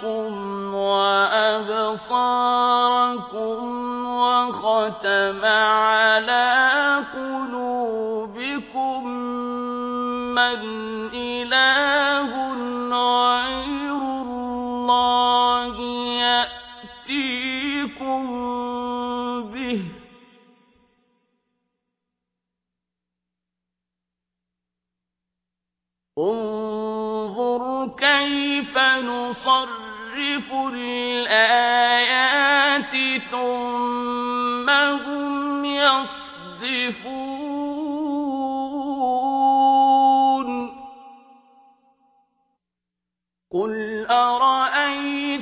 سمعكم وأبصاركم وختم على قلوبكم من إله غير الله يأتيكم به. انظر كيف نصرف الآيات ثم هم يصدفون قل أرأيتكم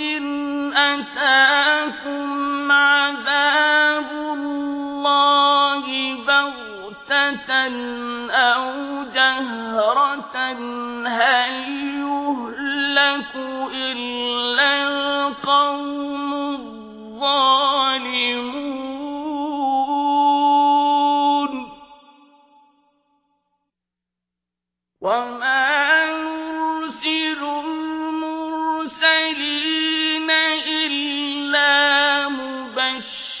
إن أتاكم عذاب الله بغتة أو جهرة هل إلا القوم الظالمون. وما المرسلين إلا مبشرين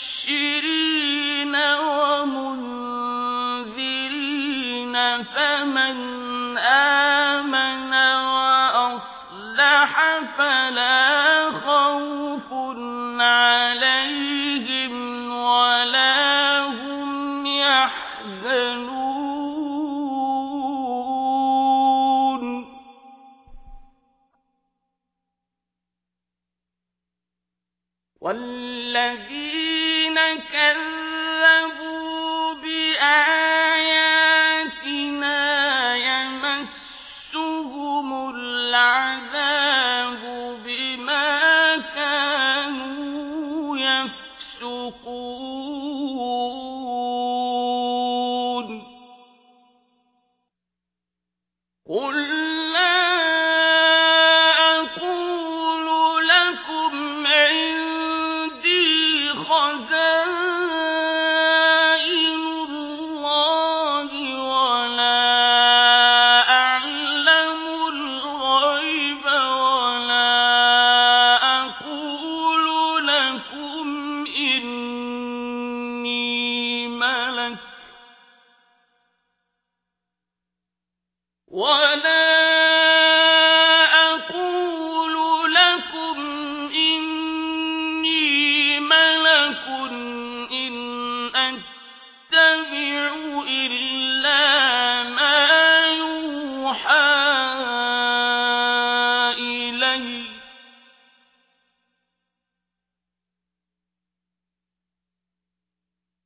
ومنذرين فمن آمن فلا خوف عليهم ولا هم يحزنون. والذين كذبوا قل